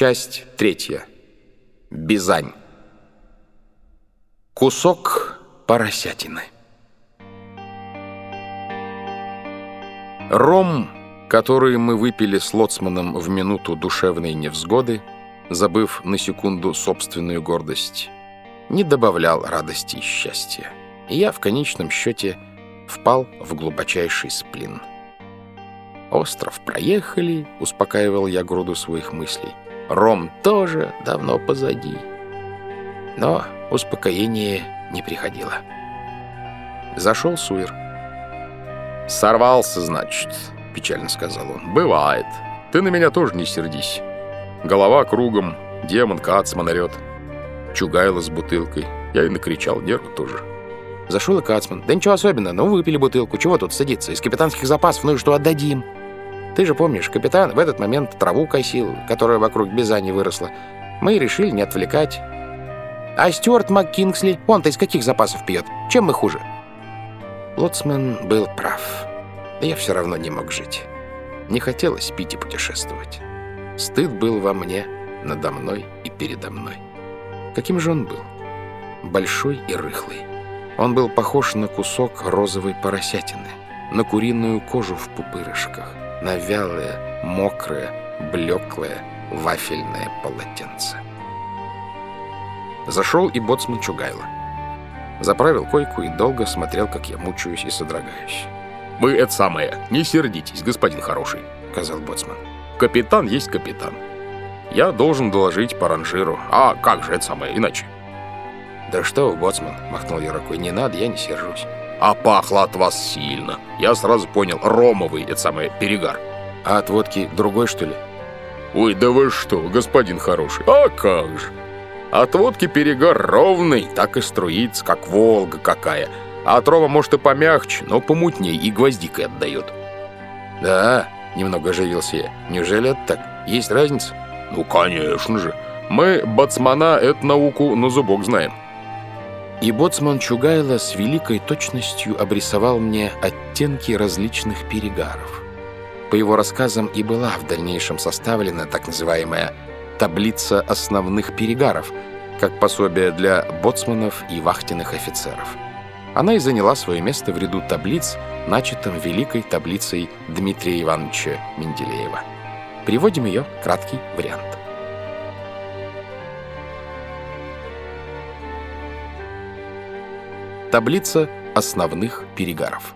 Часть третья. Бизань. Кусок поросятины. Ром, который мы выпили с лоцманом в минуту душевной невзгоды, забыв на секунду собственную гордость, не добавлял радости и счастья. И я в конечном счете впал в глубочайший сплин. Остров проехали, успокаивал я груду своих мыслей. Ром тоже давно позади. Но успокоение не приходило. Зашел Суир. «Сорвался, значит», — печально сказал он. «Бывает. Ты на меня тоже не сердись. Голова кругом, демон Кацман орет. Чугайло с бутылкой. Я и накричал, нервы тоже». Зашел и Кацман. «Да ничего особенного, ну выпили бутылку. Чего тут садиться? Из капитанских запасов, ну и что, отдадим?» Ты же помнишь, капитан в этот момент траву косил, которая вокруг Бизани выросла. Мы решили не отвлекать. А Стюарт МакКингсли, он-то из каких запасов пьет? Чем мы хуже? Лоцман был прав. Я все равно не мог жить. Не хотелось пить и путешествовать. Стыд был во мне, надо мной и передо мной. Каким же он был? Большой и рыхлый. Он был похож на кусок розовой поросятины, на куриную кожу в пупырышках на вялое, мокрое, блеклое вафельное полотенце. Зашел и боцман Чугайло. Заправил койку и долго смотрел, как я мучаюсь и содрогаюсь. «Вы это самое, не сердитесь, господин хороший», — сказал боцман. «Капитан есть капитан. Я должен доложить по ранжиру. А как же это самое иначе?» «Да что вы, боцман», — махнул я рукой, — «не надо, я не сержусь». А пахло от вас сильно. Я сразу понял, ромовый, это самый перегар. А от водки другой, что ли? Ой, да вы что, господин хороший, а как же? От водки перегар ровный, так и струится, как Волга какая. А от рома, может, и помягче, но помутней и гвоздикой отдает. Да, немного оживился я. Неужели это так? Есть разница? Ну, конечно же. Мы, бацмана, эту науку на зубок знаем. И боцман Чугайло с великой точностью обрисовал мне оттенки различных перегаров. По его рассказам и была в дальнейшем составлена так называемая «таблица основных перегаров», как пособие для боцманов и вахтенных офицеров. Она и заняла свое место в ряду таблиц, начатом великой таблицей Дмитрия Ивановича Менделеева. Приводим ее краткий вариант. Таблица основных перегаров.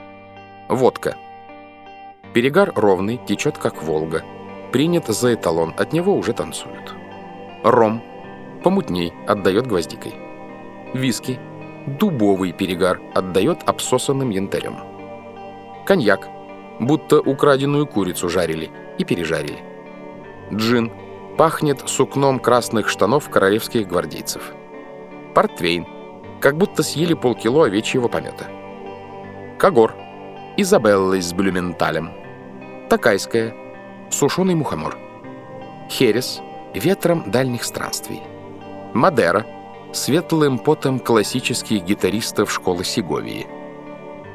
Водка. Перегар ровный, течет как Волга. Принят за эталон, от него уже танцуют. Ром. Помутней, отдает гвоздикой. Виски. Дубовый перегар, отдает обсосанным янтарем. Коньяк. Будто украденную курицу жарили и пережарили. Джин. Пахнет сукном красных штанов королевских гвардейцев. Портвейн как будто съели полкило овечьего помета. Кагор, Изабелла из Блюменталем, Такайская, сушеный мухомор. Херес, ветром дальних странствий. Мадера, светлым потом классических гитаристов школы Сеговии.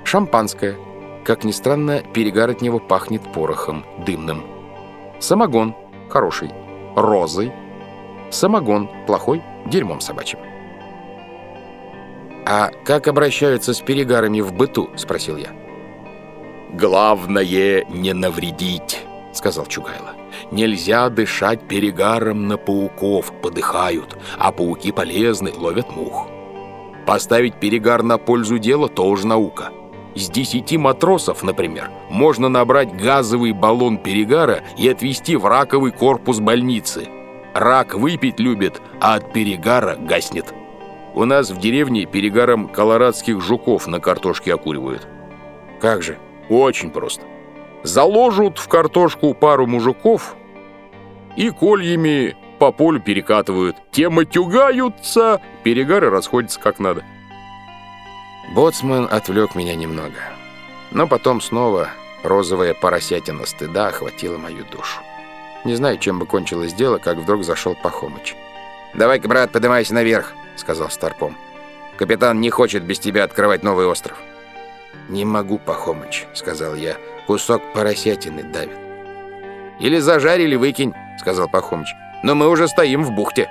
Шампанское, как ни странно, перегар от него пахнет порохом, дымным. Самогон, хороший, розой. Самогон, плохой, дерьмом собачьим. «А как обращаются с перегарами в быту?» — спросил я. «Главное — не навредить», — сказал Чугайло. «Нельзя дышать перегаром на пауков, подыхают, а пауки полезны, ловят мух. Поставить перегар на пользу дела — тоже наука. С десяти матросов, например, можно набрать газовый баллон перегара и отвезти в раковый корпус больницы. Рак выпить любит, а от перегара гаснет». У нас в деревне перегаром колорадских жуков на картошке окуривают. Как же? Очень просто. Заложут в картошку пару мужиков и кольями по полю перекатывают. Те матюгаются, перегары расходятся как надо. Боцман отвлек меня немного. Но потом снова розовая поросятина стыда охватила мою душу. Не знаю, чем бы кончилось дело, как вдруг зашел Пахомыч. «Давай-ка, брат, поднимайся наверх», — сказал Старпом. «Капитан не хочет без тебя открывать новый остров». «Не могу, Пахомыч», — сказал я. «Кусок поросятины давит». «Или зажарили, выкинь», — сказал Пахомыч. но мы уже стоим в бухте.